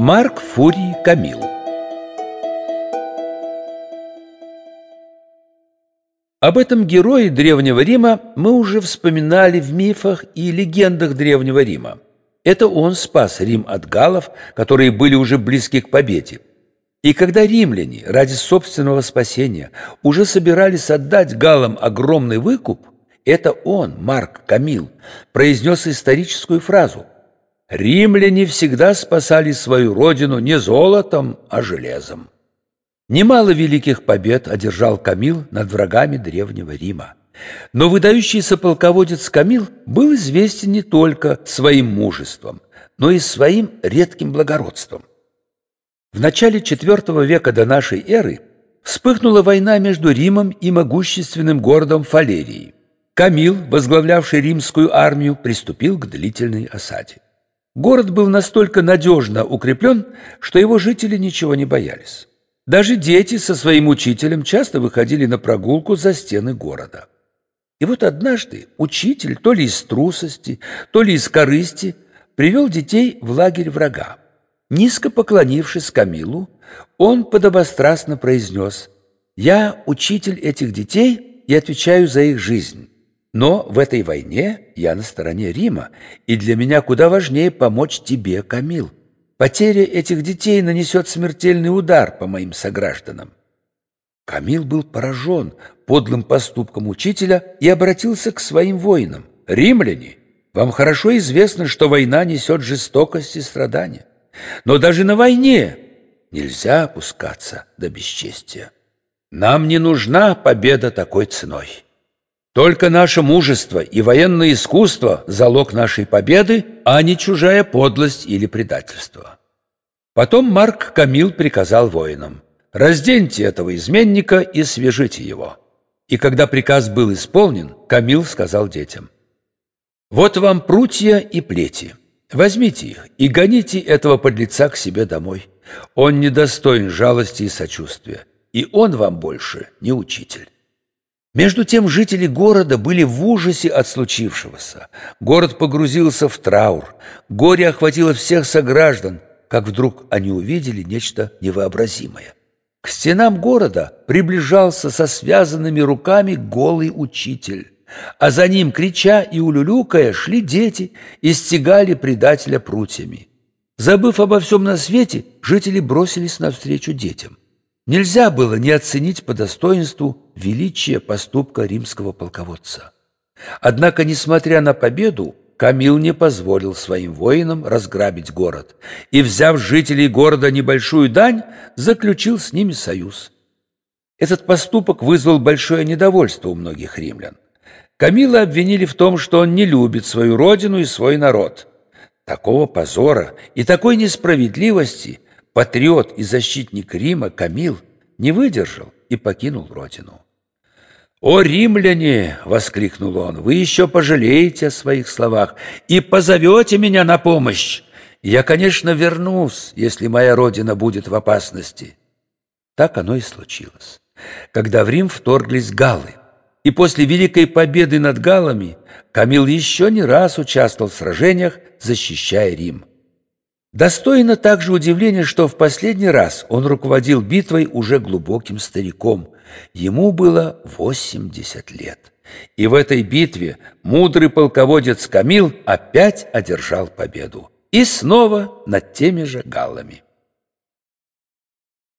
Марк Фурий Камил Об этом герое Древнего Рима мы уже вспоминали в мифах и легендах Древнего Рима. Это он спас Рим от галлов, которые были уже близки к победе. И когда римляне ради собственного спасения уже собирались отдать галлам огромный выкуп, это он, Марк Камил, произнес историческую фразу «Римляне всегда спасали свою родину не золотом, а железом». Немало великих побед одержал Камил над врагами Древнего Рима. Но выдающийся полководец Камил был известен не только своим мужеством, но и своим редким благородством. В начале IV века до нашей эры вспыхнула война между Римом и могущественным городом Фалерией. Камил, возглавлявший римскую армию, приступил к длительной осаде. Город был настолько надежно укреплен, что его жители ничего не боялись. Даже дети со своим учителем часто выходили на прогулку за стены города. И вот однажды учитель, то ли из трусости, то ли из корысти, привел детей в лагерь врага. Низко поклонившись Камилу, он подобострастно произнес «Я учитель этих детей и отвечаю за их жизнь». Но в этой войне я на стороне Рима, и для меня куда важнее помочь тебе, Камил. Потеря этих детей нанесет смертельный удар по моим согражданам. Камил был поражен подлым поступком учителя и обратился к своим воинам. «Римляне, вам хорошо известно, что война несет жестокость и страдания. Но даже на войне нельзя опускаться до бесчестия. Нам не нужна победа такой ценой». Только наше мужество и военное искусство – залог нашей победы, а не чужая подлость или предательство. Потом Марк Камил приказал воинам «Разденьте этого изменника и свяжите его». И когда приказ был исполнен, Камил сказал детям «Вот вам прутья и плети. Возьмите их и гоните этого подлеца к себе домой. Он недостоин жалости и сочувствия, и он вам больше не учитель». Между тем жители города были в ужасе от случившегося. Город погрузился в траур. Горе охватило всех сограждан, как вдруг они увидели нечто невообразимое. К стенам города приближался со связанными руками голый учитель, а за ним, крича и улюлюкая, шли дети и стегали предателя прутьями. Забыв обо всем на свете, жители бросились навстречу детям. Нельзя было не оценить по достоинству величие поступка римского полководца. Однако, несмотря на победу, Камил не позволил своим воинам разграбить город и, взяв жителей города небольшую дань, заключил с ними союз. Этот поступок вызвал большое недовольство у многих римлян. Камила обвинили в том, что он не любит свою родину и свой народ. Такого позора и такой несправедливости патриот и защитник Рима Камил не выдержал и покинул родину. «О, римляне!» — воскликнул он. «Вы еще пожалеете о своих словах и позовете меня на помощь. Я, конечно, вернусь, если моя родина будет в опасности». Так оно и случилось. Когда в Рим вторглись галлы, и после великой победы над галлами Камил еще не раз участвовал в сражениях, защищая Рим. Достойно также удивления, что в последний раз он руководил битвой уже глубоким стариком. Ему было 80 лет. И в этой битве мудрый полководец Камил опять одержал победу. И снова над теми же галлами.